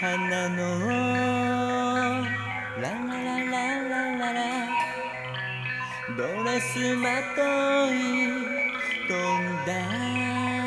のラララララララドレスまとい飛んだ